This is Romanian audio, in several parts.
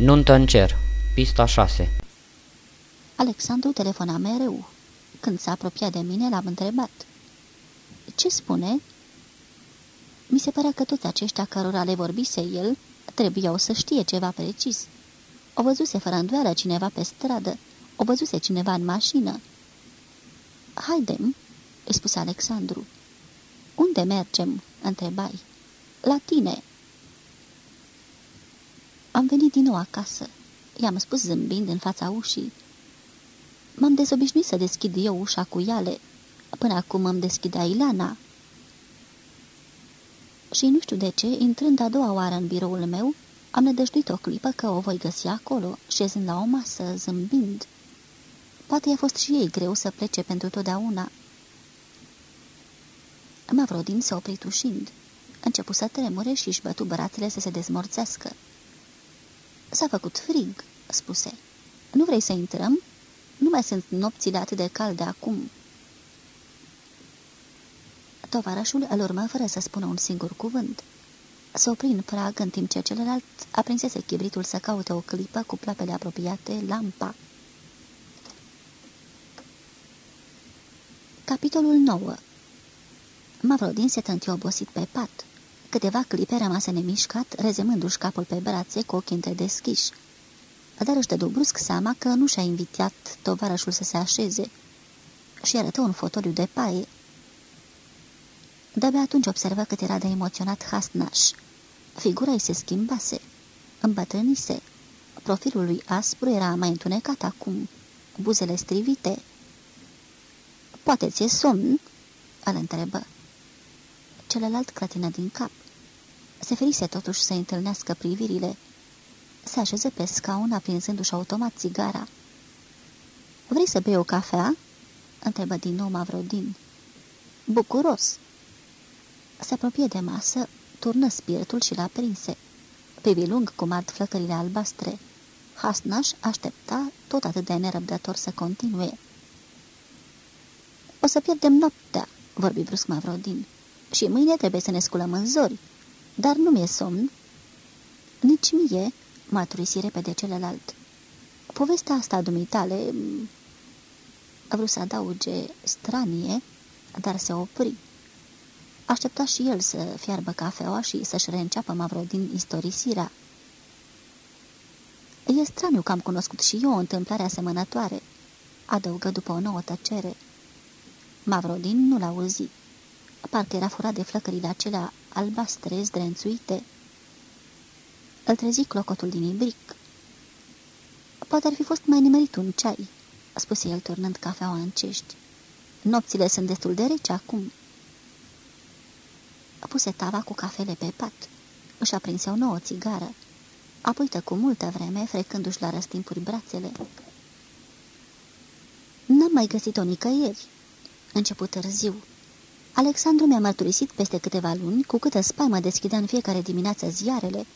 Nuntă în cer, pista 6 Alexandru telefona mereu. Când s-a apropiat de mine, l-am întrebat. Ce spune?" Mi se părea că toți aceștia cărora le vorbise el trebuiau să știe ceva precis. O văzuse fără îndoială cineva pe stradă, o văzuse cineva în mașină. Haidem," îi spuse Alexandru. Unde mergem?" întrebai. La tine." Am venit din nou acasă. I-am spus zâmbind în fața ușii. M-am dezobișnuit să deschid eu ușa cu iale. Până acum îmi deschidea Ilana. Și nu știu de ce, intrând a doua oară în biroul meu, am nădăjduit o clipă că o voi găsi acolo, șezând la o masă, zâmbind. Poate i-a fost și ei greu să plece pentru totdeauna. Mavrodin se opri tușind. Începu să tremure și își bătu brațele să se dezmorțească. S-a făcut frig," spuse. Nu vrei să intrăm?" Nu mai sunt nopțile atât de calde acum." Tovarășul îl urmă fără să spună un singur cuvânt. Se opri în prag în timp ce celălalt aprinsese chibritul să caute o clipă cu plapele apropiate lampa. Capitolul 9 Mavrodin se tânti obosit pe pat. Câteva clipe rămase nemișcat, rezemându-și capul pe brațe cu ochii întredeschiși dar își dădu brusc seama că nu și-a invitat tovarășul să se așeze și arătă un fotoliu de paie. De-abia atunci observă cât era de emoționat Hastnaș. Figura îi se schimbase, îmbătrânise. Profilul lui aspru era mai întunecat acum, buzele strivite. Poate ți-e somn?" îl întrebă. Celălalt clătină din cap. Se ferise totuși să întâlnească privirile se așeze pe scaun, aprinzându-și automat țigara. Vrei să bei o cafea?" întrebă din nou Mavrodin. Bucuros!" Se apropie de masă, turnă spiritul și l-a prinse. Pe lung cum ard flăcările albastre. Hasnaș aștepta tot atât de nerăbdător să continue. O să pierdem noaptea," vorbi brusc Mavrodin. Și mâine trebuie să ne sculăm în zori. Dar nu mi-e somn." Nici mie," măturisi repede celălalt. Povestea asta dumitale... A vrut să adauge stranie, dar se opri. Aștepta și el să fiarbă cafeaua și să-și reînceapă Mavrodin istorisirea. E straniu că am cunoscut și eu o întâmplare asemănătoare, adăugă după o nouă tăcere. Mavrodin nu l-a auzit. Parcă era furat de flăcările acelea albastre zdrențuite. Îl trezi clocotul din ibric. Poate ar fi fost mai nimerit un ceai, spuse el turnând cafeaua în cești. Nopțile sunt destul de rece acum. Puse tava cu cafele pe pat. Își aprinse o nouă țigară. Apoi cu multă vreme, frecându-și la răstimpuri brațele. N-am mai găsit-o nicăieri. Început târziu. Alexandru mi-a mărturisit peste câteva luni cu câtă spaimă deschidea în fiecare dimineață ziarele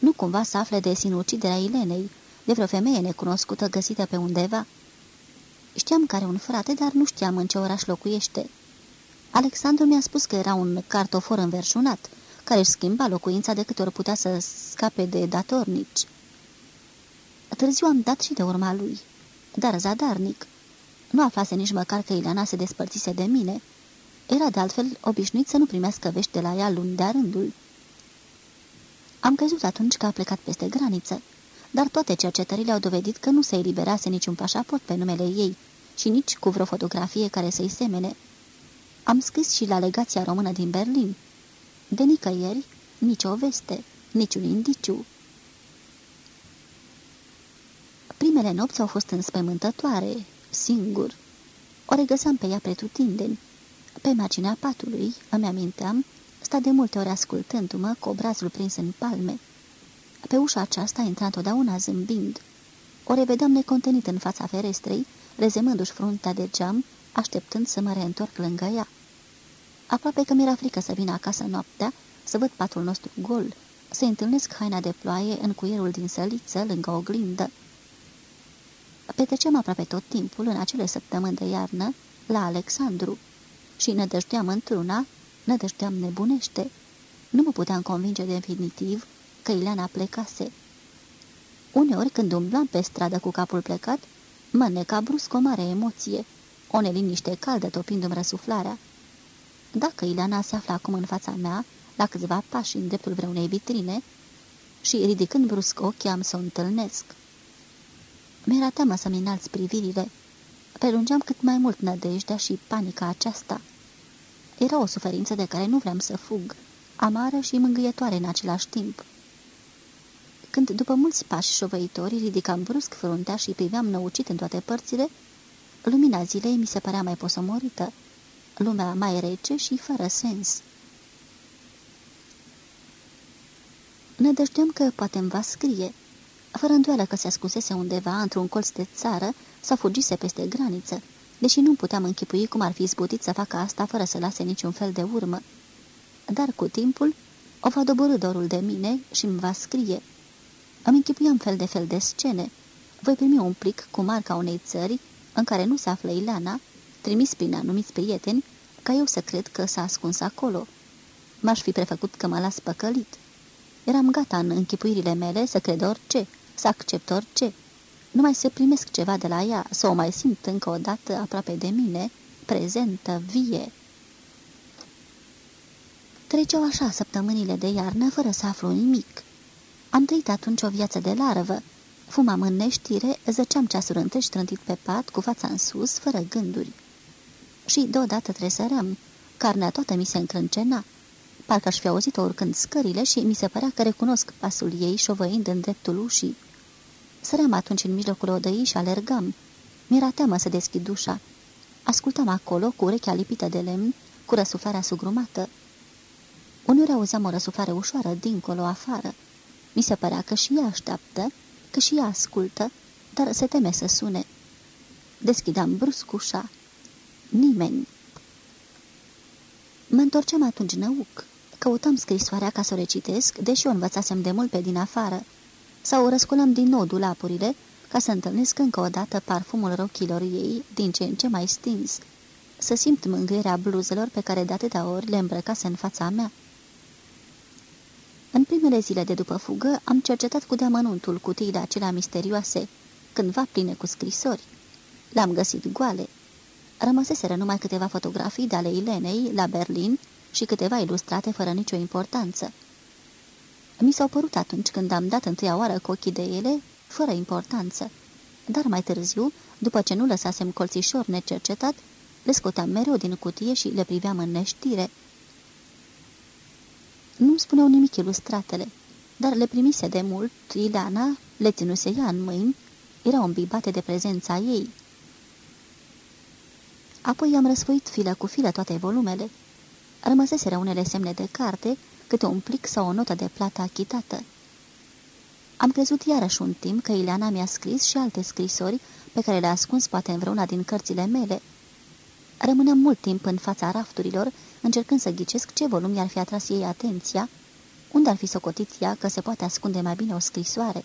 nu cumva să afle de sinuciderea Ilenei, de vreo femeie necunoscută găsită pe undeva? Știam că are un frate, dar nu știam în ce oraș locuiește. Alexandru mi-a spus că era un cartofor înverșunat, care își schimba locuința de câte ori putea să scape de datornici. Târziu am dat și de urma lui, dar zadarnic. Nu aflase nici măcar că Ileana se despărțise de mine. Era de altfel obișnuit să nu primească vești de la ea luni de rândul. Am crezut atunci că a plecat peste graniță, dar toate cercetările au dovedit că nu se eliberase niciun pașaport pe numele ei și nici cu vreo fotografie care să-i semene. Am scris și la legația română din Berlin. De nicăieri, nici o veste, niciun indiciu. Primele nopți au fost înspăimântătoare, singur. O regăseam pe ea pretutindeni. Pe marginea patului, îmi aminteam, sta de multe ori ascultându-mă cu obrazul prins în palme. Pe ușa aceasta intra întotdeauna zâmbind. O revedeam necontenit în fața ferestrei, rezemându-și fruntea de geam, așteptând să mă reîntorc lângă ea. Aproape că mi-era frică să vin acasă noaptea, să văd patul nostru gol, să întâlnesc haina de ploaie în cuierul din săliță, lângă oglindă. Petreceam aproape tot timpul, în acele săptămâni de iarnă, la Alexandru și nădăjdeam într-una Nădăjdeam nebunește. Nu mă puteam convinge definitiv că Ileana plecase. Uneori, când umblam pe stradă cu capul plecat, mă neca brusc o mare emoție, o neliniște caldă topindu-mi răsuflarea. Dacă Ileana se afla acum în fața mea, la câțiva pași în dreptul vreunei vitrine, și, ridicând brusc ochii, am să o întâlnesc. Mi-era teamă să-mi înalți privirile. Prelungeam cât mai mult nădejdea și panica aceasta. Era o suferință de care nu vreau să fug, amară și mângâietoare în același timp. Când, după mulți pași șovăitori, ridicam brusc fruntea și priveam năucit în toate părțile, lumina zilei mi se părea mai posomorită, lumea mai rece și fără sens. Ne dăjdeam că poate îmi va scrie, fără îndoială că se ascunsese undeva într-un colț de țară sau fugise peste graniță, deși nu puteam închipui cum ar fi zbutit să facă asta fără să lase niciun fel de urmă. Dar cu timpul o va dobori dorul de mine și îmi va scrie. Îmi închipuiam fel de fel de scene. Voi primi un plic cu marca unei țări în care nu se află Ileana, trimis prin anumiți prieteni, ca eu să cred că s-a ascuns acolo. M-aș fi prefăcut că mă las păcălit. Eram gata în închipuirile mele să cred orice, să accept orice. Numai să primesc ceva de la ea, să o mai simt încă o dată aproape de mine, prezentă, vie. Treceau așa săptămânile de iarnă fără să aflu nimic. Am trăit atunci o viață de larvă. Fumam în neștire, zăceam ceasuri întregi trântit pe pat, cu fața în sus, fără gânduri. Și deodată tresărăm. Carnea toată mi se încrâncena. Parcă aș fi auzit-o urcând scările și mi se părea că recunosc pasul ei șovăind în dreptul ușii. Săream atunci în mijlocul odăii și alergam. Mi-era teamă să deschid ușa. Ascultam acolo, cu urechea lipită de lemn, cu răsuflarea sugrumată. Uneori auzeam o răsuflare ușoară, dincolo, afară. Mi se părea că și ea așteaptă, că și ea ascultă, dar se teme să sune. Deschidam brusc ușa. Nimeni. Mă întorceam atunci năuc. Căutam scrisoarea ca să o recitesc, deși o învățasem de mult pe din afară. Sau răsculam din nou dulapurile, ca să întâlnesc încă o dată parfumul rochilor ei, din ce în ce mai stins. Să simt mângâierea bluzelor pe care de atâtea ori le îmbrăcase în fața mea. În primele zile de după fugă, am cercetat cu deamănuntul cutiile acelea misterioase, cândva pline cu scrisori. Le-am găsit goale. Rămăseseră numai câteva fotografii de ale Ilenei la Berlin și câteva ilustrate fără nicio importanță. Mi s-au părut atunci când am dat întâia oară cu ochii de ele, fără importanță. Dar mai târziu, după ce nu lăsasem colțișor necercetat, le scoteam mereu din cutie și le priveam în neștire. Nu-mi spuneau nimic ilustratele, dar le primise de mult, Ileana le ținuse ea în mâini, erau îmbibate de prezența ei. Apoi am răsfoit filă cu filă toate volumele. Rămăseseră unele semne de carte, câte un plic sau o notă de plată achitată. Am crezut iarăși un timp că Ileana mi-a scris și alte scrisori pe care le-a ascuns poate în vreuna din cărțile mele. Rămâneam mult timp în fața rafturilor, încercând să ghicesc ce volum i-ar fi atras ei atenția, unde ar fi socotit ea că se poate ascunde mai bine o scrisoare.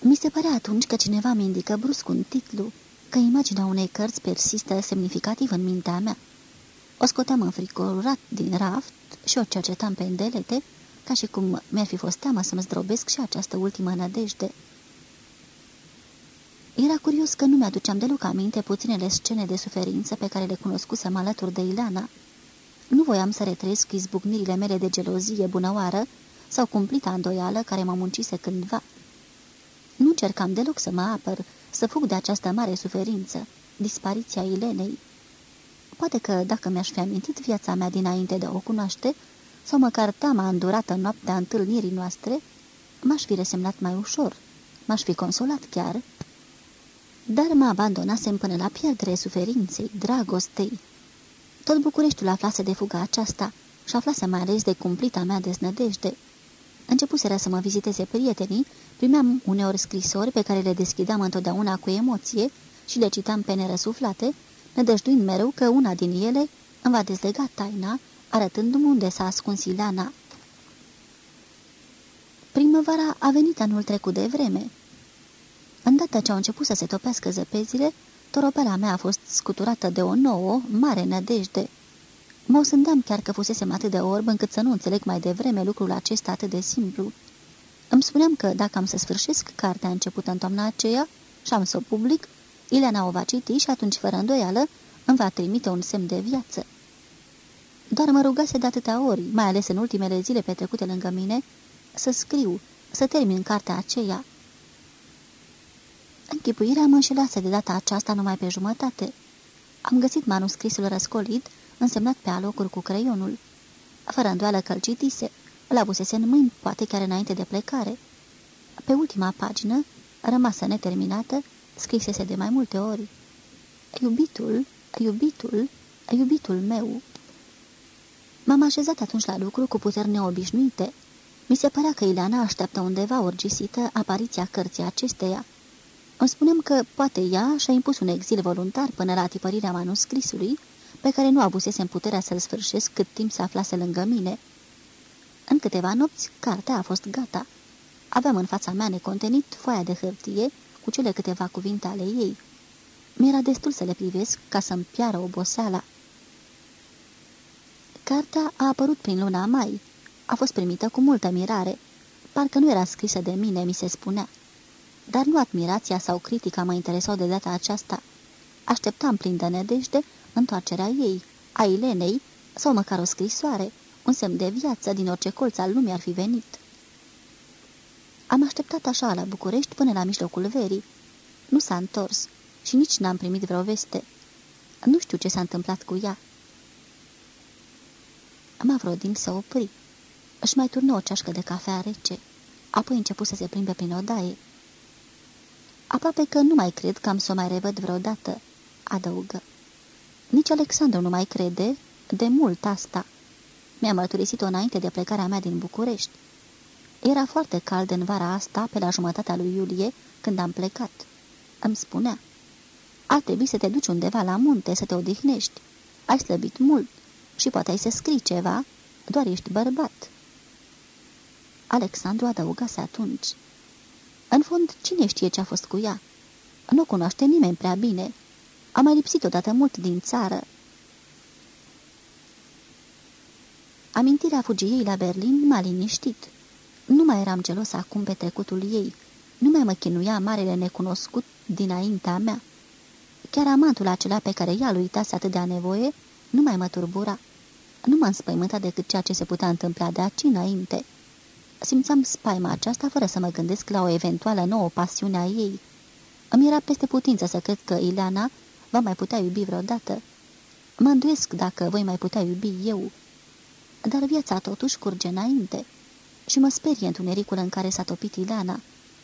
Mi se părea atunci că cineva mi indică brusc un titlu, că imaginea unei cărți persistă semnificativ în mintea mea. O scoteam înfricorat din raft și o cercetam pe îndelete, ca și cum mi-ar fi fost teamă să-mi zdrobesc și această ultimă nădejde. Era curios că nu mi-aduceam deloc aminte puținele scene de suferință pe care le cunoscusem alături de Ilana. Nu voiam să retrăiesc izbucnirile mele de gelozie bunăoară sau cumplita îndoială care mă muncise cândva. Nu încercam deloc să mă apăr, să fug de această mare suferință, dispariția Ilenei. Poate că, dacă mi-aș fi amintit viața mea dinainte de a o cunoaște, sau măcar teama îndurată în noaptea întâlnirii noastre, m-aș fi resemnat mai ușor, m-aș fi consolat chiar, dar mă abandonasem până la pierdere suferinței, dragostei. Tot Bucureștiul aflase de fuga aceasta și aflase mai ales de cumplita mea deznădejde. Începuseră să mă viziteze prietenii, primeam uneori scrisori pe care le deschideam întotdeauna cu emoție și le citam pe nerăsuflate, nădăjduind mereu că una din ele îmi va dezlega taina, arătându-mi unde s-a ascuns Ileana. Primăvara a venit anul trecut de vreme. Îndată ce au început să se topească zăpezile, toropela mea a fost scuturată de o nouă, mare nădejde. Mă sândeam chiar că fusesem atât de orb încât să nu înțeleg mai devreme lucrul acesta atât de simplu. Îmi spuneam că dacă am să sfârșesc cartea începută în toamna aceea și am să o public, Ileana o va citi și atunci, fără îndoială, îmi va trimite un semn de viață. Dar mă rugase de atâtea ori, mai ales în ultimele zile petrecute lângă mine, să scriu, să termin cartea aceea. Închipuirea mă înșelase de data aceasta numai pe jumătate. Am găsit manuscrisul răscolit, însemnat pe alocuri cu creionul. Fără îndoială că îl citise, îl avusese în mâini, poate chiar înainte de plecare. Pe ultima pagină, rămasă neterminată, scrisese de mai multe ori. Iubitul, iubitul, iubitul meu. M-am așezat atunci la lucru cu puteri neobișnuite. Mi se părea că Ileana așteaptă undeva urgisită apariția cărții acesteia. Îmi spunem că poate ea și-a impus un exil voluntar până la tipărirea manuscrisului, pe care nu avusese în puterea să-l sfârșesc cât timp se aflase lângă mine. În câteva nopți, cartea a fost gata. Aveam în fața mea necontenit foaia de hârtie cu cele câteva cuvinte ale ei. Mi-era destul să le privesc ca să-mi piară oboseala. Cartea a apărut prin luna mai. A fost primită cu multă mirare. Parcă nu era scrisă de mine, mi se spunea. Dar nu admirația sau critica mă interesau de data aceasta. Așteptam plin de nedejde întoarcerea ei, a Ilenei, sau măcar o scrisoare, un semn de viață din orice colț al lumii ar fi venit. Am așteptat așa la București până la mijlocul verii. Nu s-a întors și nici n-am primit vreo veste. Nu știu ce s-a întâmplat cu ea. Mavrodin să opri. Își mai turnă o ceașcă de cafea rece. Apoi început să se plimbe prin odaie. Aproape că nu mai cred că am să o mai revăd vreodată, adăugă. Nici Alexandru nu mai crede, de mult asta. Mi-a mărturisit-o înainte de plecarea mea din București. Era foarte cald în vara asta, pe la jumătatea lui iulie, când am plecat. Îmi spunea, ar trebui să te duci undeva la munte, să te odihnești. Ai slăbit mult și poate ai să scrii ceva, doar ești bărbat. Alexandru adăugase atunci. În fond, cine știe ce a fost cu ea? Nu o cunoaște nimeni prea bine. A mai lipsit odată mult din țară. Amintirea fugiei la Berlin m-a liniștit. Nu mai eram gelos acum pe trecutul ei. Nu mai mă chinuia marele necunoscut dinaintea mea. Chiar amantul acela pe care ea lui uitase atât de a nevoie, nu mai mă turbura. Nu m-am spăimântat decât ceea ce se putea întâmpla de aici înainte. Simțeam spaima aceasta fără să mă gândesc la o eventuală nouă pasiune a ei. Îmi era peste putință să cred că Ileana va mai putea iubi vreodată. Mă îndoiesc dacă voi mai putea iubi eu. Dar viața totuși curge înainte și mă sperie întunericul în care s-a topit Ileana.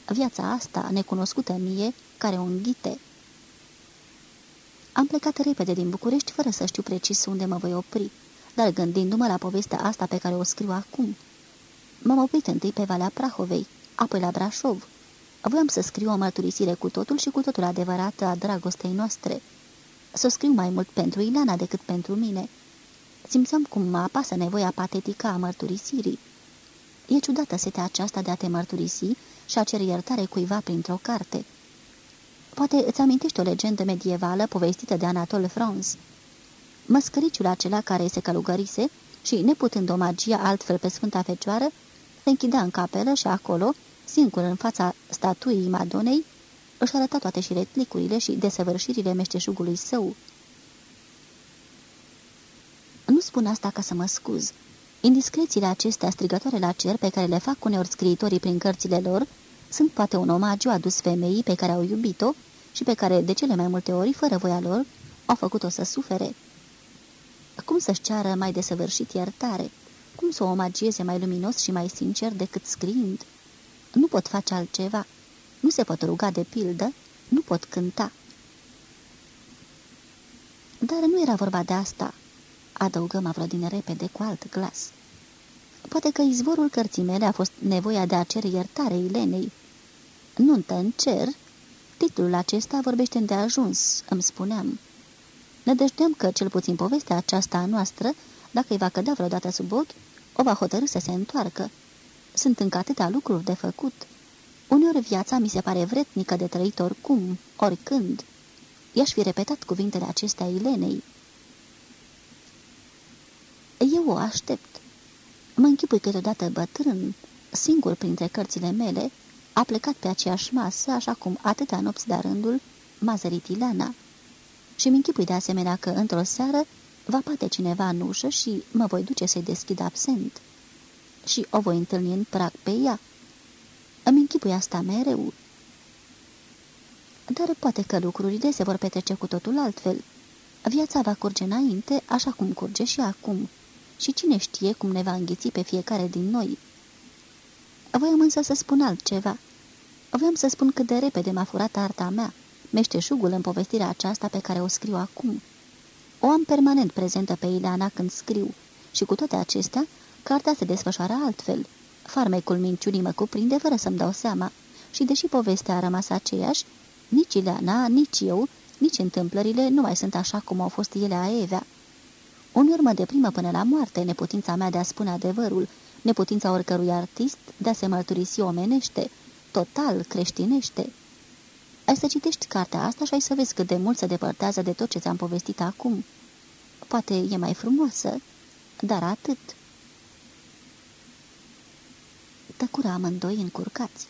Viața asta, necunoscută mie, care o înghite. Am plecat repede din București fără să știu precis unde mă voi opri, dar gândindu-mă la povestea asta pe care o scriu acum. M-am oprit întâi pe Valea Prahovei, apoi la Brașov. Voiam să scriu o mărturisire cu totul și cu totul adevărată a dragostei noastre. Să scriu mai mult pentru Ileana decât pentru mine. Simțeam cum mă apasă nevoia patetică a mărturisirii. E ciudată setea aceasta de a te mărturisi și a cere iertare cuiva printr-o carte. Poate îți amintești o legendă medievală povestită de Anatole France. Măscăriciul acela care se călugărise și, neputând o magia altfel pe Sfânta Fecioară, se închidea în capelă și acolo, singur în fața statuii Madonei, își arăta toate și replicurile și desăvârșirile meșteșugului său. Nu spun asta ca să mă scuz. Indiscrețiile acestea strigătoare la cer pe care le fac uneori scriitorii prin cărțile lor sunt poate un omagiu adus femeii pe care au iubit-o și pe care, de cele mai multe ori, fără voia lor, au făcut-o să sufere. Cum să-și ceară mai desăvârșit iertare? Cum să o omagieze mai luminos și mai sincer decât scriind? Nu pot face altceva. Nu se pot ruga de pildă, nu pot cânta. Dar nu era vorba de asta, adăugă Mavrodin repede cu alt glas. Poate că izvorul cărții mele a fost nevoia de a cere iertare Ilenei. Nuntă în cer? Titlul acesta vorbește de ajuns, îmi spuneam. Nădăjdeam că, cel puțin povestea aceasta a noastră, dacă îi va cădea vreodată sub ochi, o va hotărâ să se întoarcă. Sunt încă atâtea lucruri de făcut. Uneori viața mi se pare vretnică de trăit oricum, oricând. I-aș fi repetat cuvintele acestea Ilenei. Eu o aștept. Mă închipui câteodată bătrân, singur printre cărțile mele, a plecat pe aceeași masă, așa cum atâtea nopți de rândul m-a zărit Ileana. Și-mi închipui de asemenea că, într-o seară, va bate cineva în ușă și mă voi duce să-i deschid absent. Și o voi întâlni în prag pe ea. Îmi închipui asta mereu. Dar poate că lucrurile se vor petrece cu totul altfel. Viața va curge înainte, așa cum curge și acum. Și cine știe cum ne va înghiți pe fiecare din noi. Voiam însă să spun altceva. Voiam să spun cât de repede m-a furat arta mea, meșteșugul în povestirea aceasta pe care o scriu acum. O am permanent prezentă pe Ileana când scriu și cu toate acestea, cartea se desfășoară altfel. Farmecul minciunii mă cuprinde fără să-mi dau seama și deși povestea a rămas aceeași, nici Ileana, nici eu, nici întâmplările nu mai sunt așa cum au fost ele a Evea. Uneori mă deprimă până la moarte neputința mea de a spune adevărul, neputința oricărui artist de a se mărturisi omenește, total creștinește. Ai să citești cartea asta și ai să vezi cât de mult se depărtează de tot ce ți-am povestit acum. Poate e mai frumoasă, dar atât. Tăcura amândoi încurcați.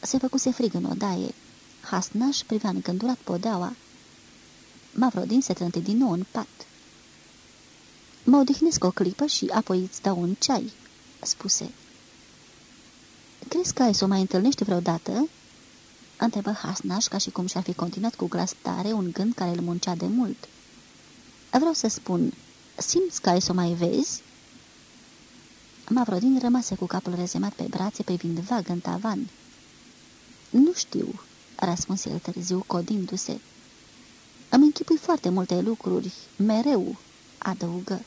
Se făcuse frig în odaie. Hasnaș privea încândurat podeaua. Mavrodin se trânti din nou în pat. Mă odihnesc o clipă și apoi îți dau un ceai, spuse. Crezi că ai să o mai întâlnești vreodată?" întrebă Hasnaș ca și cum și-ar fi continuat cu glas tare un gând care îl muncea de mult. Vreau să spun, simți că ai să o mai vezi?" Mavrodin rămase cu capul rezemat pe brațe privind vag în tavan. Nu știu," răspunse el târziu, codindu-se. Îmi închipui foarte multe lucruri, mereu," adăugă.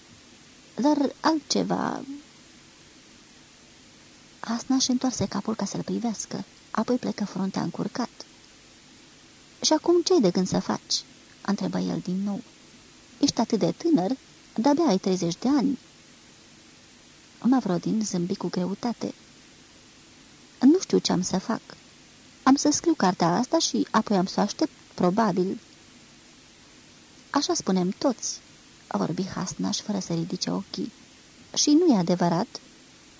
Dar altceva... Asna și întoarse capul ca să-l privească, apoi plecă fruntea încurcat. Și acum ce-ai de gând să faci?" întrebă el din nou. Ești atât de tânăr, de-abia ai 30 de ani." Mavrodin zâmbi cu greutate. Nu știu ce am să fac. Am să scriu cartea asta și apoi am să o aștept, probabil." Așa spunem toți," a vorbi Hasnaș fără să ridice ochii. Și nu e adevărat.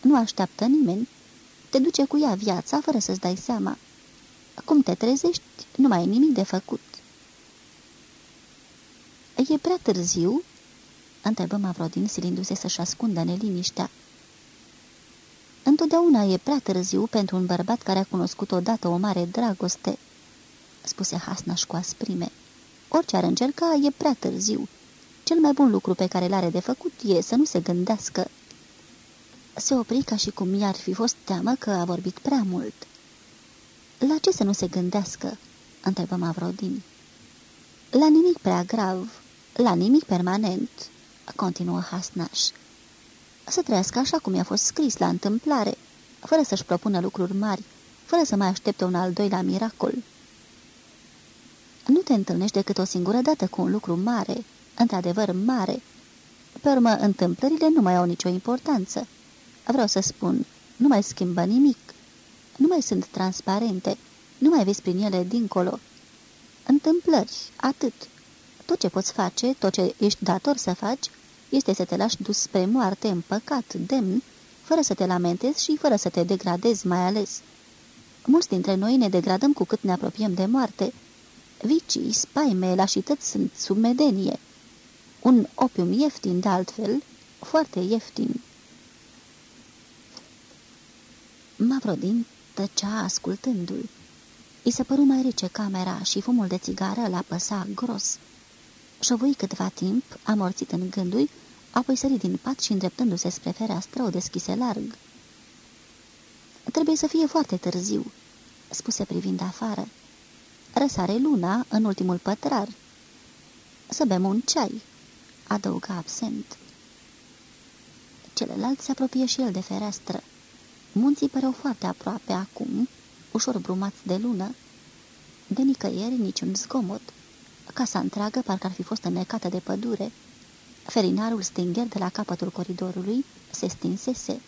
Nu așteaptă nimeni. Te duce cu ea viața fără să-ți dai seama. Cum te trezești, nu mai ai nimic de făcut. E prea târziu?" întrebă Mavrodin, silindu-se să-și ascundă neliniștea. Întotdeauna e prea târziu pentru un bărbat care a cunoscut odată o mare dragoste," spuse Hasnaș cu asprime. Orice ar încerca, e prea târziu. Cel mai bun lucru pe care l-are de făcut e să nu se gândească. Se opri ca și cum i-ar fi fost teamă că a vorbit prea mult. La ce să nu se gândească?" întrebă Mavrodin. La nimic prea grav, la nimic permanent," continuă Hasnaș. Să trăiască așa cum i-a fost scris la întâmplare, fără să-și propună lucruri mari, fără să mai aștepte un al doilea miracol. Nu te întâlnești decât o singură dată cu un lucru mare, într-adevăr mare. Pe urmă, întâmplările nu mai au nicio importanță. Vreau să spun, nu mai schimbă nimic. Nu mai sunt transparente, nu mai vezi prin ele dincolo. Întâmplări, atât. Tot ce poți face, tot ce ești dator să faci, este să te lași dus spre moarte în păcat, demn, fără să te lamentezi și fără să te degradezi mai ales. Mulți dintre noi ne degradăm cu cât ne apropiem de moarte. Vicii, spaime, lașități sunt sumedenie. Un opium ieftin, de altfel, foarte ieftin. Mavrodin tăcea ascultându-l. I se păru mai rece camera și fumul de țigară l-a păsa gros. Șovui câtva timp, amorțit în gânduri, apoi sări din pat și îndreptându-se spre fereastră o deschise larg. Trebuie să fie foarte târziu," spuse privind afară. Răsare luna în ultimul pătrar. Să bem un ceai," adăuga absent. Celălalt se apropie și el de fereastră. Munții păreau foarte aproape acum, ușor brumați de lună. De nicăieri niciun zgomot. Casa întreagă parcă ar fi fost înnecată de pădure. Ferinarul stingher de la capătul coridorului se stinsese.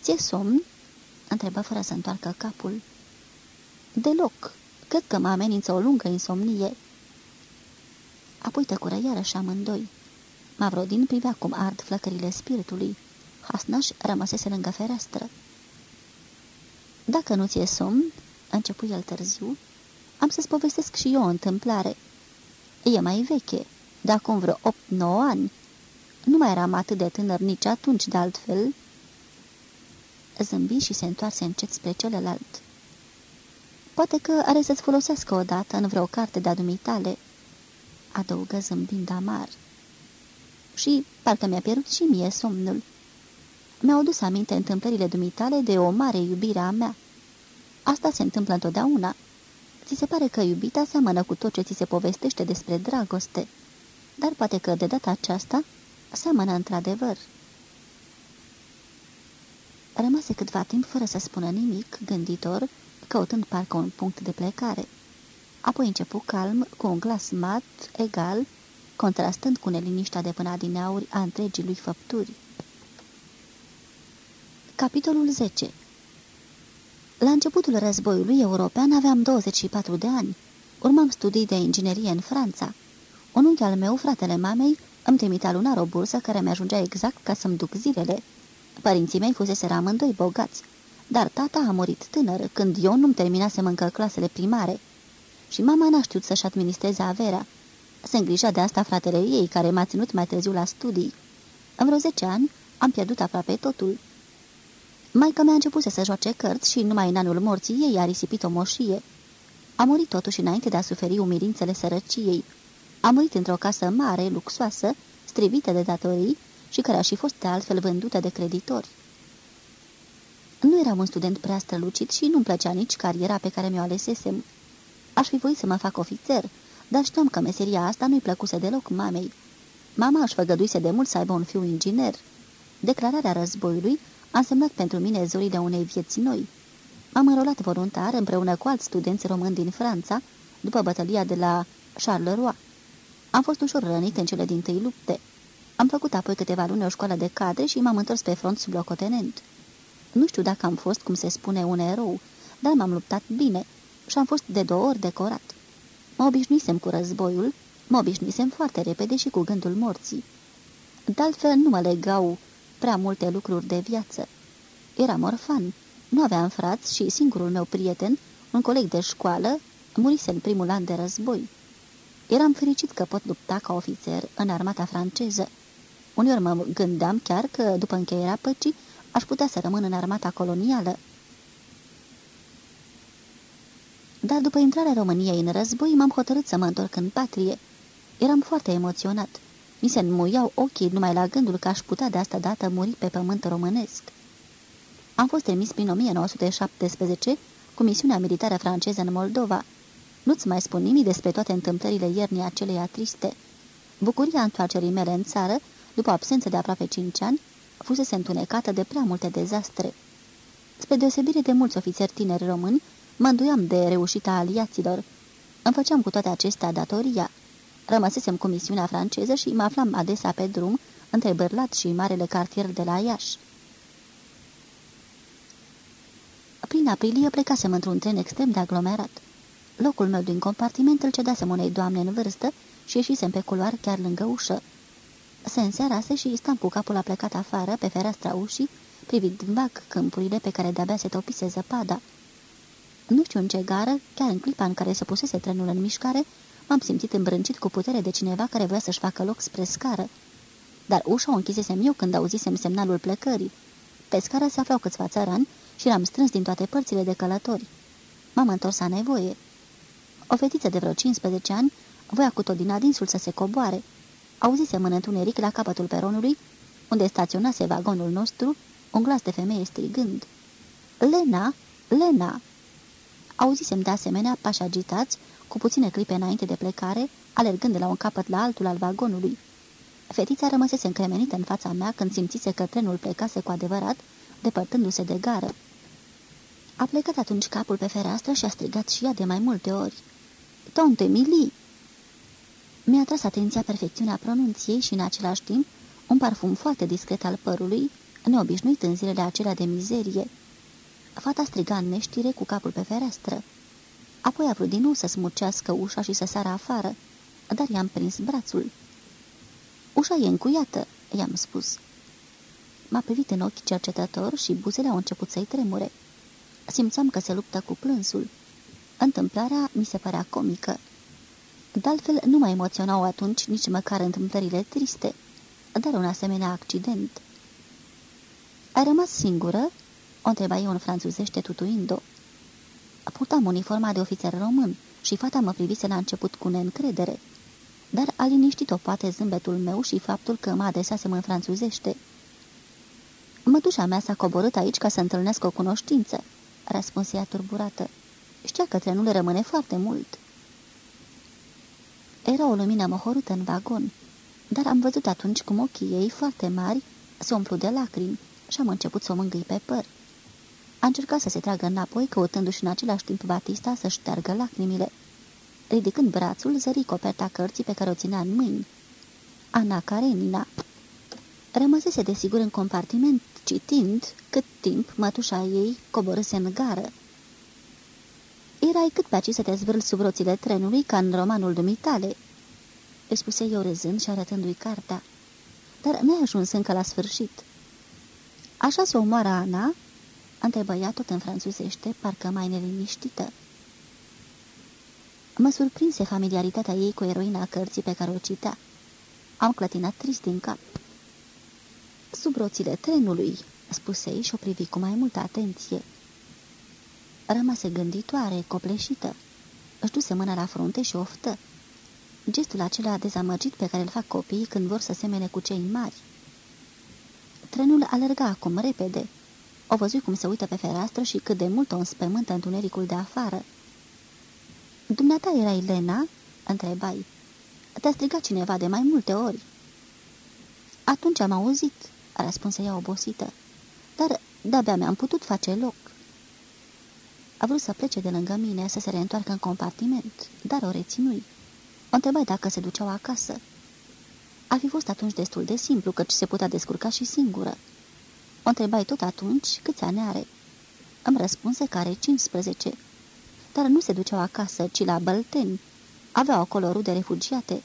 Ție somn?" întrebă fără să întoarcă capul. Deloc. Cred că mă amenință o lungă insomnie." Apoi tăcură iarăși amândoi. Mavrodin privea cum ard flăcările spiritului. Hasnaș rămăsese lângă fereastră. Dacă nu ți-e somn, începu el târziu, am să-ți povestesc și eu o întâmplare. E mai veche, de acum vreo opt-nouă ani. Nu mai eram atât de tânăr nici atunci, de altfel. Zâmbi și se întoarse încet spre celălalt. Poate că are să-ți folosească odată în vreo carte de-a dumitale, adăugă zâmbind amar. Și parcă mi-a pierdut și mie somnul. Mi-au dus aminte întâmplările dumitale de o mare iubire a mea. Asta se întâmplă întotdeauna. Ți se pare că iubita seamănă cu tot ce ți se povestește despre dragoste, dar poate că de data aceasta seamănă într-adevăr. Rămase câtva timp fără să spună nimic, gânditor, căutând parcă un punct de plecare. Apoi începu calm, cu un glas mat, egal, contrastând cu neliniștea de până adineauri a întregii lui făpturi. Capitolul 10 La începutul războiului european aveam 24 de ani. Urmam studii de inginerie în Franța. Un unchi al meu, fratele mamei, îmi trimitea lunar o bursă care mi-ajungea exact ca să-mi duc zilele. Părinții mei fusese amândoi bogați, dar tata a murit tânăr, când eu nu-mi terminasem încă clasele primare. Și mama n-a știut să-și administreze averea. Se îngrija de asta fratele ei, care m-a ținut mai târziu la studii. În vreo zece ani am pierdut aproape totul. Maica mea a început să se joace cărți și numai în anul morții ei a risipit o moșie. A murit totuși înainte de a suferi umilințele sărăciei. A murit într-o casă mare, luxoasă, strivită de datorii și care a și fost de altfel vândută de creditori. Nu eram un student prea strălucit și nu-mi plăcea nici cariera pe care mi-o alesesem. Aș fi voit să mă fac ofițer, dar știam că meseria asta nu-i plăcuse deloc mamei. Mama își făgăduise de mult să aibă un fiu inginer. Declararea războiului a însemnat pentru mine zorile unei vieți noi. M-am înrolat voluntar împreună cu alți studenți români din Franța, după bătălia de la Charleroi. Am fost ușor rănit în cele din tâi lupte. Am făcut apoi câteva luni o școală de cadre și m-am întors pe front sub locotenent. Nu știu dacă am fost, cum se spune, un erou, dar m-am luptat bine și am fost de două ori decorat. Mă obișnuisem cu războiul, mă obișnuisem foarte repede și cu gândul morții. De altfel nu mă legau prea multe lucruri de viață. Eram orfan, nu aveam frați și singurul meu prieten, un coleg de școală, murise în primul an de război. Eram fericit că pot lupta ca ofițer în armata franceză. Uneori mă gândeam chiar că, după încheierea păcii, aș putea să rămân în armata colonială. Dar după intrarea României în război, m-am hotărât să mă întorc în patrie. Eram foarte emoționat. Mi se înmuiau ochii numai la gândul că aș putea de asta dată muri pe pământ românesc. Am fost trimis prin 1917 cu misiunea militară franceză în Moldova. Nu-ți mai spun nimic despre toate întâmplările iernii aceleia triste. Bucuria întoarcerii mele în țară, după absență de aproape cinci ani, fusese întunecată de prea multe dezastre. Spre deosebire de mulți ofițeri tineri români, mă înduiam de reușita aliaților. Îmi făceam cu toate acestea datoria. Rămăsesem cu misiunea franceză și mă aflam adesea pe drum, între Bărlat și marele cartier de la Iași. Prin aprilie plecasem într-un tren extrem de aglomerat. Locul meu din compartiment îl cedasem unei doamne în vârstă și ieșisem pe culoar chiar lângă ușă. Se înserase și stam cu capul aplecat afară, pe fereastra ușii, privind vag câmpurile pe care de-abia se topise zăpada. Nu știu în ce gară, chiar în clipa în care se pusese trenul în mișcare, m-am simțit îmbrâncit cu putere de cineva care vrea să-și facă loc spre scară. Dar ușa o închisesem eu când auzisem semnalul plecării. Pe scară se aflau câțiva țărani și l-am strâns din toate părțile de călători. M-am întors la nevoie. O fetiță de vreo 15 ani voia cu tot din adinsul să se coboare. Auzisem în întuneric la capătul peronului, unde staționase vagonul nostru, un glas de femeie strigând. Lena! Lena! Auzisem de asemenea pași agitați, cu puține clipe înainte de plecare, alergând de la un capăt la altul al vagonului. Fetița rămăsese încremenită în fața mea când simțise că trenul plecase cu adevărat, depărtându-se de gară. A plecat atunci capul pe fereastră și a strigat și ea de mai multe ori. Tonte Mili! Mi-a tras atenția perfecțiunea pronunției și, în același timp, un parfum foarte discret al părului, neobișnuit în zilele acelea de mizerie. Fata striga în neștire cu capul pe fereastră. Apoi a vrut din nou să smucească ușa și să sară afară, dar i-am prins brațul. Ușa e încuiată, i-am spus. M-a privit în ochi cercetător și buzele au început să-i tremure. Simțeam că se luptă cu plânsul. Întâmplarea mi se părea comică. De altfel, nu mă emoționau atunci nici măcar întâmplările triste, dar un asemenea accident. Ai rămas singură?" O întreba eu în franțuzește tutuind-o. Purtam uniforma de ofițer român și fata mă privise la început cu neîncredere, dar a liniștit-o poate zâmbetul meu și faptul că mă adresasem în franțuzește. Mătușa mea s-a coborât aici ca să întâlnesc o cunoștință," răspunse ea turburată. Știa că trenul rămâne foarte mult." Era o lumină mohorâtă în vagon, dar am văzut atunci cum ochii ei, foarte mari, se umplu de lacrimi și am început să o mângâi pe păr. A încercat să se tragă înapoi, căutându-și în același timp Batista să șteargă lacrimile. Ridicând brațul, zări coperta cărții pe care o ținea în mâini. Ana Karenina. Rămăsese desigur în compartiment, citind cât timp mătușa ei coborâse în gară. Erai cât pe aici să te zvârli sub roțile trenului ca în romanul dumitale, își spuse eu râzând și arătându-i cartea. Dar n-ai ajuns încă la sfârșit. Așa se omoară Ana? Întrebă ea tot în franțuzește, parcă mai neliniștită. Mă surprinse familiaritatea ei cu eroina cărții pe care o citea. Am clătinat trist din cap. Sub roțile trenului, spuse și o privi cu mai multă atenție. Rămase gânditoare, copleșită. Își duse mâna la frunte și oftă. Gestul acela dezamăgit pe care îl fac copiii când vor să semene cu cei mari. Trenul alerga acum repede. O văzui cum se uită pe fereastră și cât de mult o înspământă întunericul de afară. Dumneata era Elena?" întrebai. Te-a strigat cineva de mai multe ori." Atunci am auzit," răspunse ea obosită. Dar de-abia mi-am putut face loc." A vrut să plece de lângă mine, să se reîntoarcă în compartiment, dar o reținui. O întrebai dacă se duceau acasă. Ar fi fost atunci destul de simplu, căci se putea descurca și singură. O întrebai tot atunci câți ani are. Îmi răspunse că are 15. Dar nu se duceau acasă, ci la Bălteni. Aveau acolo rude refugiate.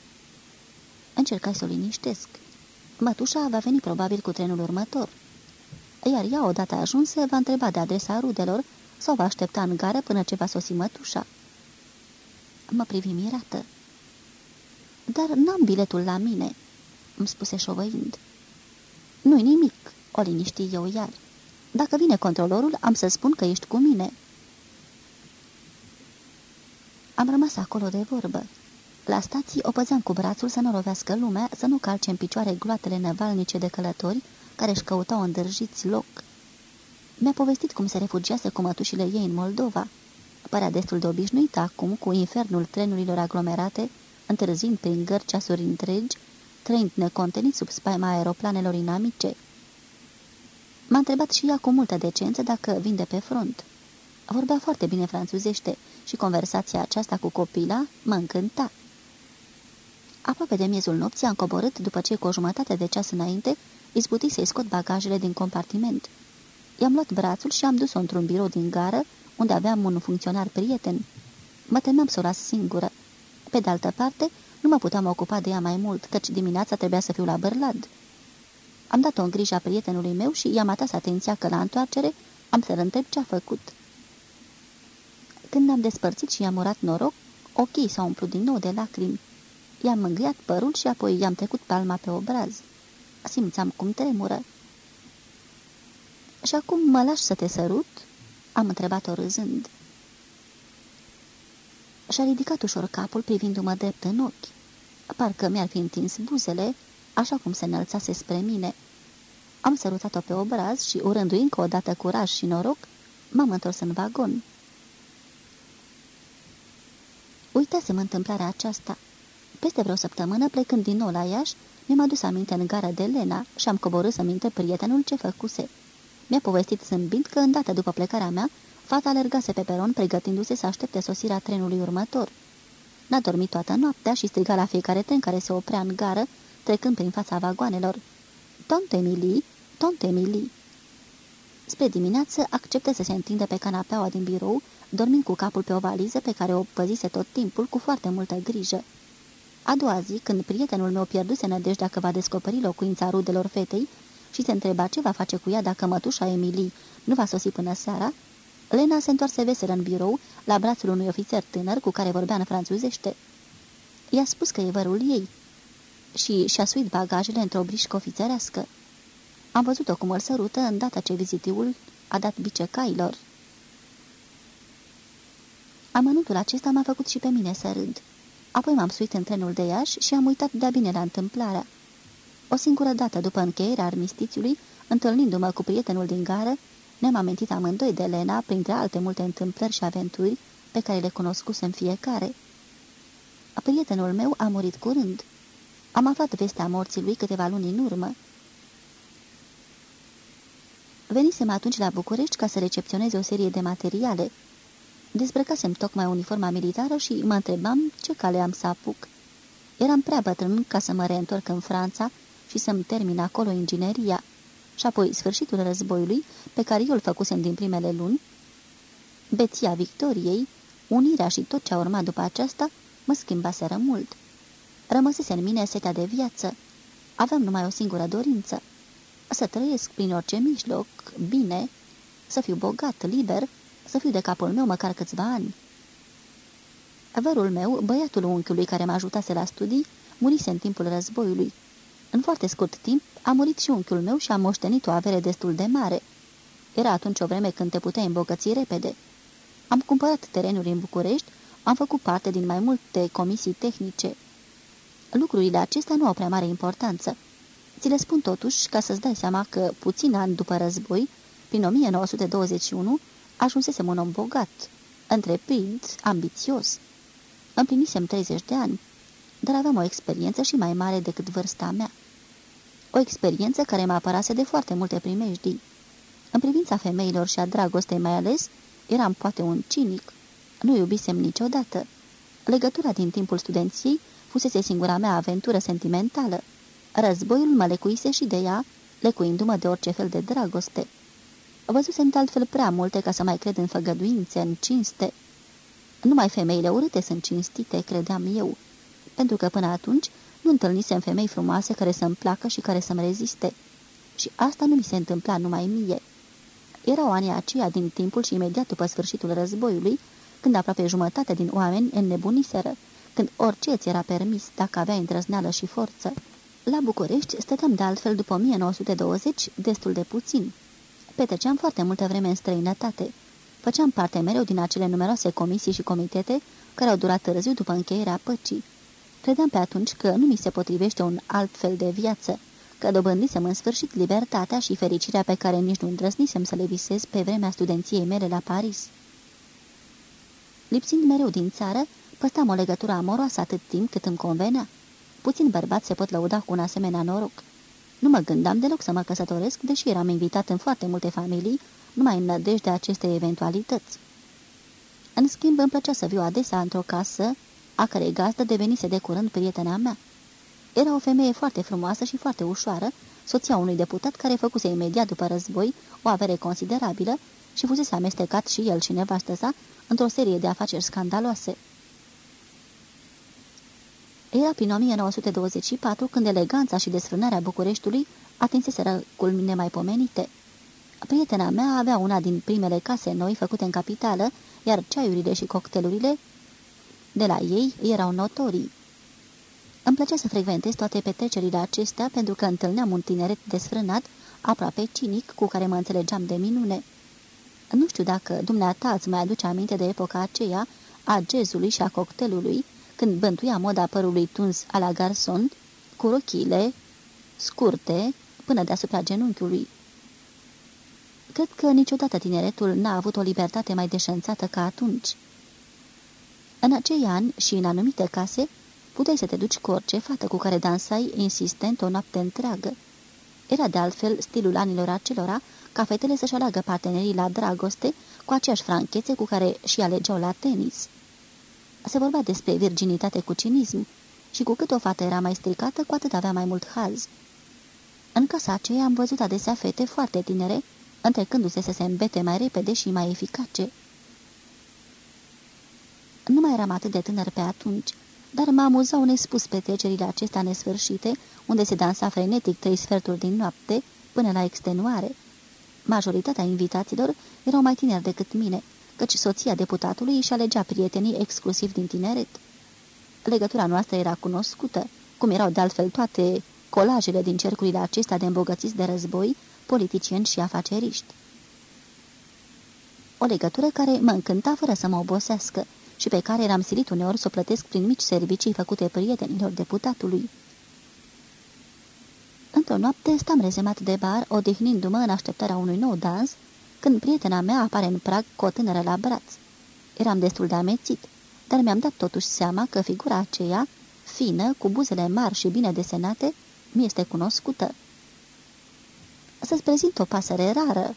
Încercai să o liniștesc. Mătușa va veni probabil cu trenul următor. Iar ea, odată ajunsă, va întreba de adresa rudelor sau va aștepta în gară până ce va sosi mătușa. Mă privi mirată. Dar n-am biletul la mine," îmi spuse șovăind. Nu-i nimic," o liniști eu iar. Dacă vine controlorul, am să spun că ești cu mine." Am rămas acolo de vorbă. La stații o păzeam cu brațul să nu rovească lumea, să nu calce în picioare gloatele nevalnice de călători care își căutau îndrăjiți loc. Mi-a povestit cum se refugiase cu mătușile ei în Moldova. Părea destul de obișnuită acum cu infernul trenurilor aglomerate, întârzind prin gări ceasuri întregi, trăind necontenit sub spaima aeroplanelor inamice. M-a întrebat și ea cu multă decență dacă vinde pe front. Vorbea foarte bine franțuzește și conversația aceasta cu copila mă încânta. Aproape de miezul nopții am coborât după ce cu o jumătate de ceas înainte izbuti să-i scot bagajele din compartiment. I-am luat brațul și am dus-o într-un birou din gară, unde aveam un funcționar prieten. Mă temeam să o las singură. Pe de altă parte, nu mă puteam ocupa de ea mai mult, căci dimineața trebuia să fiu la Bărlad. Am dat-o în grija prietenului meu și i-am atras atenția că la întoarcere am să-l întreb ce-a făcut. Când am despărțit și i-am urat noroc, ochii s-au umplut din nou de lacrimi. I-am mângâiat părul și apoi i-am trecut palma pe obraz. Simțeam cum tremură. Și acum mă lași să te sărut?" am întrebat-o râzând. Și-a ridicat ușor capul privindu-mă drept în ochi. Parcă mi-ar fi întins buzele, așa cum se înălțase spre mine. Am sărutat-o pe obraz și, urându-i încă o dată curaj și noroc, m-am întors în vagon. Uitasem întâmplarea aceasta. Peste vreo săptămână, plecând din nou la Iași, mi-am adus aminte în gara de Lena și am coborât să minte prietenul ce făcuse. Mi-a povestit zâmbind că, îndată după plecarea mea, fata alergase pe peron pregătindu-se să aștepte sosirea trenului următor. N-a dormit toată noaptea și striga la fiecare tren care se oprea în gară, trecând prin fața vagoanelor. Tante Emily, Tante Emily. Spre dimineață acceptă să se întindă pe canapeaua din birou, dormind cu capul pe o valiză pe care o păzise tot timpul cu foarte multă grijă. A doua zi, când prietenul meu pierduse nădejdea că va descoperi locuința rudelor fetei, și se întreba ce va face cu ea dacă mătușa Emilie nu va sosi până seara, Lena se întoarse veselă în birou, la brațul unui ofițer tânăr cu care vorbea în franțuzește. I-a spus că e vărul ei și și-a suit bagajele într-o brișcă ofițerească. Am văzut-o cum îl sărută îndată ce vizitiul a dat bice cailor. Amănuntul acesta m-a făcut și pe mine să râd. Apoi m-am suit în trenul de Iași și am uitat de-a bine la întâmplarea. O singură dată după încheierea armistițiului, întâlnindu-mă cu prietenul din gară, ne-am amintit amândoi de Lena, printre alte multe întâmplări și aventuri pe care le cunoscusem fiecare. Prietenul meu a murit curând. Am aflat vestea morții lui câteva luni în urmă. Venisem atunci la București ca să recepționeze o serie de materiale. Dezbrăcasem tocmai uniforma militară și mă întrebam ce cale am să apuc. Eram prea bătrân ca să mă reîntorc în Franța și să-mi termin acolo ingineria. Și apoi sfârșitul războiului, pe care eu îl făcusem din primele luni, beția victoriei, unirea și tot ce a urmat după aceasta, mă schimbaseră mult. Rămăsese în mine setea de viață. Aveam numai o singură dorință. Să trăiesc prin orice mijloc, bine, să fiu bogat, liber, să fiu de capul meu măcar câțiva ani. Vărul meu, băiatul unchiului care mă ajutase la studii, murise în timpul războiului. În foarte scurt timp a murit și unchiul meu și a moștenit o avere destul de mare. Era atunci o vreme când te puteai îmbogăți repede. Am cumpărat terenuri în București, am făcut parte din mai multe comisii tehnice. Lucrurile acestea nu au prea mare importanță. Ți le spun totuși ca să-ți dai seama că, puțin ani după război, prin 1921, ajunsesem un om bogat, întreprind, ambițios. Împlinisem 30 de ani, dar aveam o experiență și mai mare decât vârsta mea. O experiență care mă apărase de foarte multe primejdii. În privința femeilor și a dragostei mai ales, eram poate un cinic. Nu iubisem niciodată. Legătura din timpul studenției fusese singura mea aventură sentimentală. Războiul mă lecuise și de ea, lecuindu-mă de orice fel de dragoste. Văzusem de altfel prea multe ca să mai cred în făgăduințe, în cinste. Numai femeile urâte sunt cinstite, credeam eu, pentru că până atunci nu întâlnisem femei frumoase care să-mi placă și care să-mi reziste. Și asta nu mi se întâmpla numai mie. Erau anii aceia din timpul și imediat după sfârșitul războiului, când aproape jumătate din oameni înnebuniseră, când orice ți era permis dacă avea îndrăzneală și forță. La București stăteam de altfel după 1920 destul de puțin. Petreceam foarte multă vreme în străinătate. Făceam parte mereu din acele numeroase comisii și comitete care au durat târziu după încheierea păcii. Credeam pe atunci că nu mi se potrivește un alt fel de viață, că dobândisem în sfârșit libertatea și fericirea pe care nici nu îndrăznisem să le visez pe vremea studenției mele la Paris. Lipsind mereu din țară, păstam o legătură amoroasă atât timp cât îmi convenea. Puțin bărbați se pot lăuda cu un asemenea noroc. Nu mă gândeam deloc să mă căsătoresc, deși eram invitat în foarte multe familii, numai în nădejde acestei eventualități. În schimb, îmi plăcea să viu adesea într-o casă, a cărei gazdă devenise de curând prietena mea. Era o femeie foarte frumoasă și foarte ușoară, soția unui deputat care făcuse imediat după război o avere considerabilă și fusese amestecat și el și nevastă sa într-o serie de afaceri scandaloase. Era prin 1924 când eleganța și desfrânarea Bucureștiului atinseseră culmine mai pomenite. Prietena mea avea una din primele case noi făcute în capitală, iar ceaiurile și cocktelurile de la ei erau notorii. Îmi plăcea să frecventez toate petrecerile acestea pentru că întâlneam un tineret desfrânat, aproape cinic, cu care mă înțelegeam de minune. Nu știu dacă dumneata îți mai aduce aminte de epoca aceea, a jazzului și a cocktailului, când bântuia moda părului tuns a la garson, cu rochile scurte până deasupra genunchiului. Cred că niciodată tineretul n-a avut o libertate mai deșanțată ca atunci. În acei ani și în anumite case, puteai să te duci cu orice fată cu care dansai insistent o noapte întreagă. Era de altfel stilul anilor acelora ca fetele să-și aleagă partenerii la dragoste cu aceeași franchețe cu care și alegeau la tenis. Se vorbea despre virginitate cu cinism și cu cât o fată era mai stricată, cu atât avea mai mult haz. În casa aceea am văzut adesea fete foarte tinere, întrecându-se să se îmbete mai repede și mai eficace. Nu mai eram atât de tânăr pe atunci, dar mă amuzau nespus petrecerile acestea nesfârșite, unde se dansa frenetic trei sferturi din noapte, până la extenuare. Majoritatea invitaților erau mai tineri decât mine, căci soția deputatului își alegea prietenii exclusiv din tineret. Legătura noastră era cunoscută, cum erau de altfel toate colajele din cercurile acestea de îmbogățiți de război, politicieni și afaceriști. O legătură care mă încânta fără să mă obosească și pe care eram silit uneori să o plătesc prin mici servicii făcute prietenilor deputatului. Într-o noapte stam rezemat de bar, odihnindu-mă în așteptarea unui nou dans, când prietena mea apare în prag cu o tânără la braț. Eram destul de amețit, dar mi-am dat totuși seama că figura aceea, fină, cu buzele mari și bine desenate, mi este cunoscută. Să-ți prezint o pasăre rară,"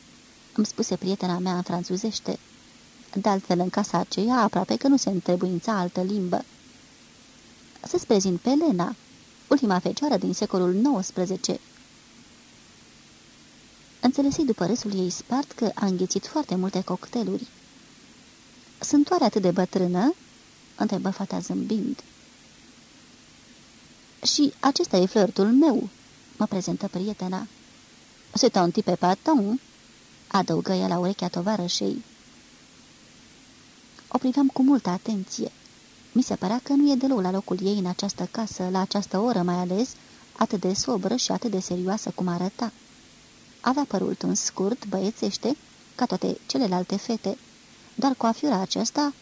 îmi spuse prietena mea în franțuzește. De altfel, în casa aceea, aproape că nu se întrebuința altă limbă. Să-ți prezint pe Elena, ultima fecioară din secolul XIX. Înțelesi după râsul ei spart că a înghețit foarte multe cocktailuri. Sunt oare atât de bătrână?" întrebă fata zâmbind. Și acesta e flirtul meu," mă prezentă prietena. C'est un type paton," adăugă ea la urechea tovarășei. O priveam cu multă atenție. Mi se părea că nu e deloc la locul ei în această casă, la această oră mai ales, atât de sobră și atât de serioasă cum arăta. Avea părul tuns scurt, băiețește, ca toate celelalte fete, dar coafiura aceasta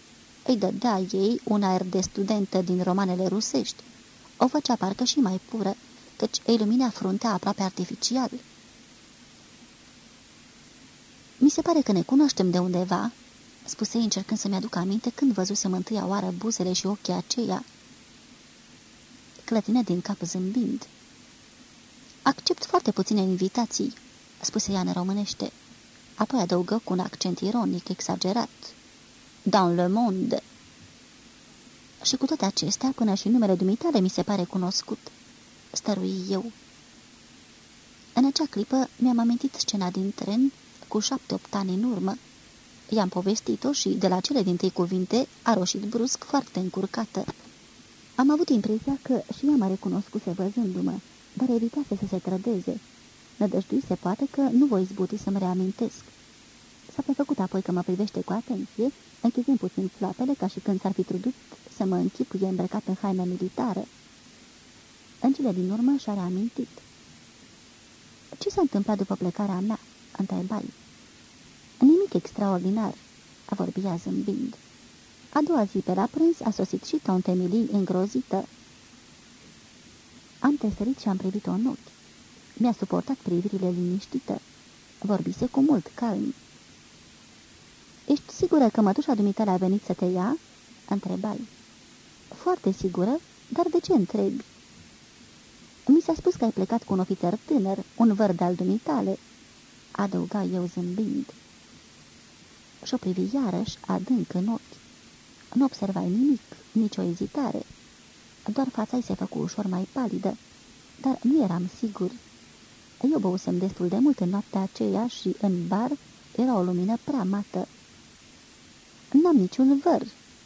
îi dădea ei un aer de studentă din romanele rusești. O făcea parcă și mai pură, căci îi lumina fruntea aproape artificial. Mi se pare că ne cunoaștem de undeva," spuse încercând să-mi aduc aminte când văzusem întâia oară buzele și ochii aceia. Clătină din cap zâmbind. Accept foarte puține invitații," spuse ea în românește. Apoi adăugă cu un accent ironic exagerat. Dans le monde. Și cu toate acestea, până și numele dumitale mi se pare cunoscut. Stărui eu. În acea clipă mi-am amintit scena din tren cu șapte-opt ani în urmă. I-am povestit-o și, de la cele din tâi cuvinte, a roșit brusc foarte încurcată. Am avut impresia că și ea m-a recunoscuse văzându-mă, dar evitase să se trădeze. Nădăjduise poate că nu voi zbuti să-mi reamintesc. S-a prefăcut apoi că mă privește cu atenție, închizând puțin floapele ca și când s-ar fi trudut să mă închipuie îmbrăcat în haină militară. În cele din urmă și-a reamintit. Ce s-a întâmplat după plecarea mea?" întrebai. Nimic extraordinar," a vorbit ea zâmbind. A doua zi pe la prânz a sosit și tante Emily îngrozită. Am tresărit și am privit-o în ochi. Mi-a suportat privirile liniștită. Vorbise cu mult calm. Ești sigură că mătușa dumitale a venit să te ia?" întrebai. Foarte sigură, dar de ce întrebi?" Mi s-a spus că ai plecat cu un ofițer tânăr, un văr al dumitale," adăuga eu zâmbind. Și-o privi iarăși adânc în ochi. Nu observai nimic, nicio ezitare. Doar fața-i se făcu ușor mai palidă, dar nu eram sigur. Eu băusem destul de mult în noaptea aceea și în bar era o lumină prea mată. N-am niciun văr,"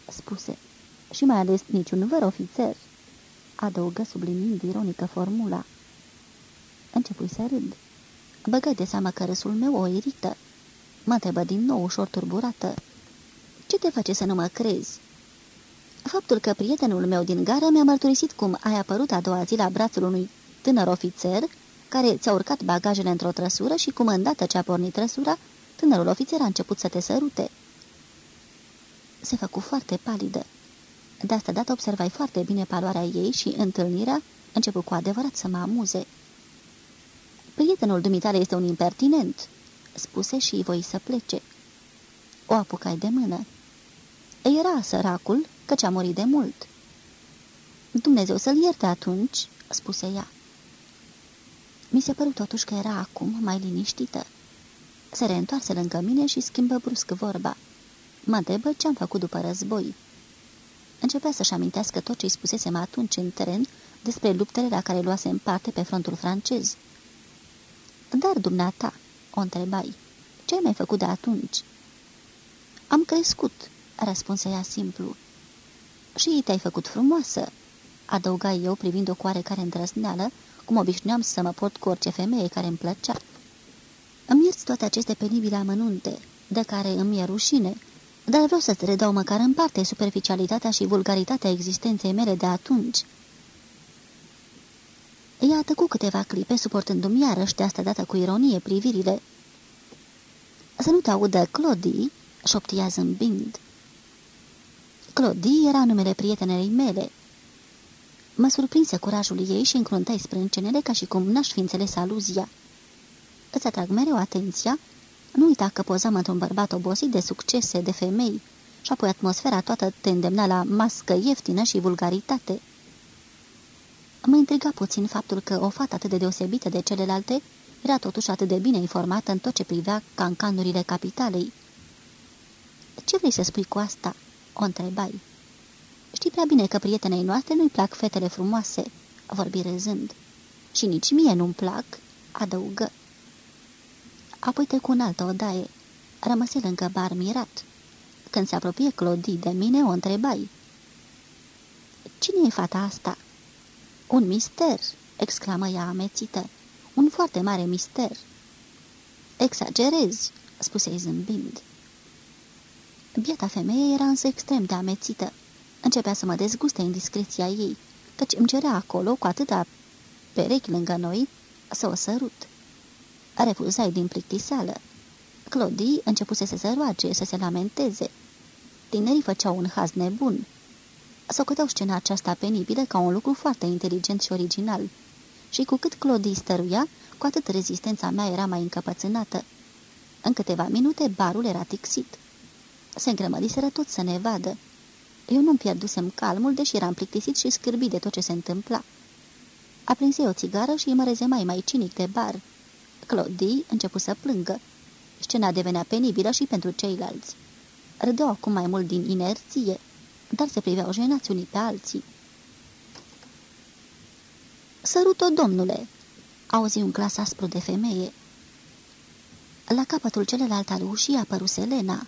spuse, și mai ales niciun văr ofițer," adăugă sublinind ironică formula. Începui să râd. Băgai de seamă că râsul meu o irită. Mă întrebă din nou ușor turburată. Ce te face să nu mă crezi?" Faptul că prietenul meu din gară mi-a mărturisit cum ai apărut a doua zi la brațul unui tânăr ofițer care ți-a urcat bagajele într-o trăsură și cum îndată ce a pornit trăsura, tânărul ofițer a început să te sărute. Se făcu foarte palidă. De asta dată observai foarte bine paloarea ei și întâlnirea început cu adevărat să mă amuze. Prietenul dumitale este un impertinent," spuse și voi să plece. O apucai de mână. Era săracul, căci a murit de mult. Dumnezeu să-l ierte atunci," spuse ea. Mi se păru totuși că era acum mai liniștită. Se reîntoarse lângă mine și schimbă brusc vorba. Mă întrebă ce-am făcut după război. Începea să-și amintească tot ce-i spusesem atunci în teren despre luptele la care luase în parte pe frontul francez. Dar dumneata, o întrebai, ce ai mai făcut de atunci? Am crescut, răspunse ea simplu. Și te-ai făcut frumoasă, adăuga eu privind o cu oarecare îndrăzneală, cum obișnuiam să mă port cu orice femeie care îmi plăcea. toate aceste penibile amănunte, de care îmi e rușine, dar vreau să-ți redau măcar în parte superficialitatea și vulgaritatea existenței mele de atunci. Ea a tăcut câteva clipe, suportându-mi iarăși de asta dată cu ironie privirile. Să nu te audă Clodii, șoptia zâmbind. Clodii era numele prietenei mele. Mă surprinse curajul ei și încruntai sprâncenele ca și cum n-aș fi înțeles aluzia. Îți atrag mereu atenția nu uita că pozam într-un bărbat obosit de succese, de femei, și apoi atmosfera toată te îndemna la mască ieftină și vulgaritate. Mă intriga puțin faptul că o fată atât de deosebită de celelalte era totuși atât de bine informată în tot ce privea cancanurile capitalei. Ce vrei să spui cu asta?" o întrebai. Știi prea bine că prietenei noastre nu-i plac fetele frumoase," vorbi râzând. Și nici mie nu-mi plac," adăugă apoi trecu în altă odaie. Rămăse lângă bar mirat. Când se apropie Clodii de mine, o întrebai. Cine e fata asta?" Un mister!" exclamă ea amețită. Un foarte mare mister." Exagerezi!" spuse zâmbind. Biata femeie era însă extrem de amețită. Începea să mă dezguste indiscreția ei, căci îmi cerea acolo, cu atâta perechi lângă noi, să o sărut refuzai din plictiseală. Clodii începuse să se roage, să se lamenteze. Tinerii făceau un haz nebun. Socăteau scena aceasta penibilă ca un lucru foarte inteligent și original. Și cu cât Clodii stăruia, cu atât rezistența mea era mai încăpățânată. În câteva minute, barul era tixit. Se îngrămădiseră tot să ne vadă. Eu nu-mi pierdusem calmul, deși eram plictisit și scârbit de tot ce se întâmpla. Aprinse o țigară și mă rezemai mai cinic de bar. Clodii început să plângă. Scena devenea penibilă și pentru ceilalți. Râdeau acum mai mult din inerție, dar se priveau jenați unii pe alții. Sărut-o, domnule!" auzi un glas aspru de femeie. La capătul celălalt al ușii apăruse Lena.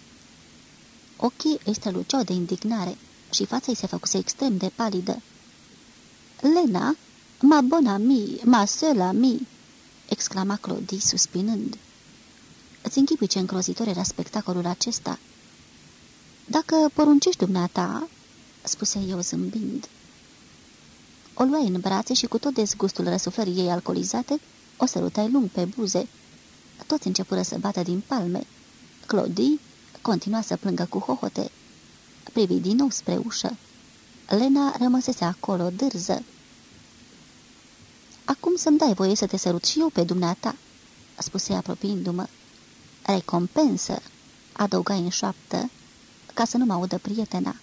Ochii îi străluceau de indignare și fața îi se făcuse extrem de palidă. Lena, ma bona mi, ma sola mi!" exclama Clodii suspinând. Îți închipui ce încrozitor era spectacolul acesta. Dacă poruncești dumneata, spuse eu zâmbind. O luai în brațe și cu tot dezgustul răsuflării ei alcoolizate, o sărutai lung pe buze. Toți începură să bată din palme. Clodii continua să plângă cu hohote. Privi din nou spre ușă. Lena rămăsese acolo, dârză. Acum să-mi dai voie să te sărut și eu pe dumneata," spuse apropiindu-mă. Recompensă," adăuga în șoaptă, ca să nu mă audă prietena.